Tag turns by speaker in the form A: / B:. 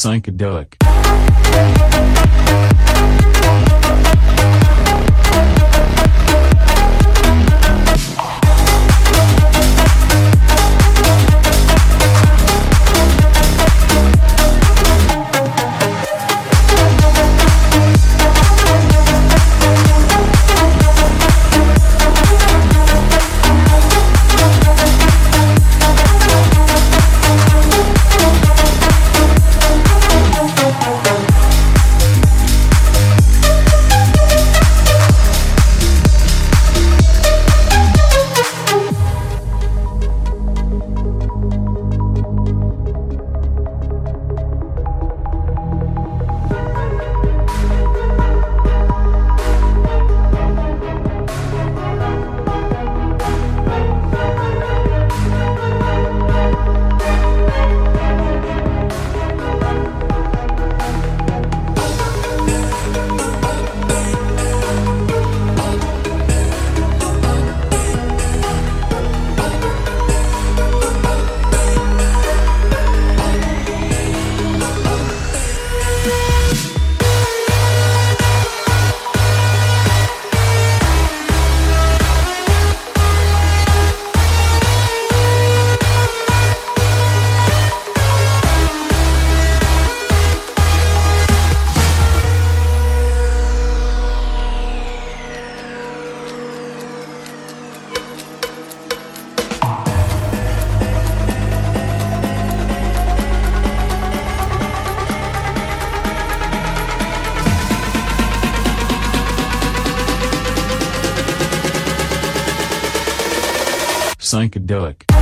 A: Psychedelic. Psychedelic.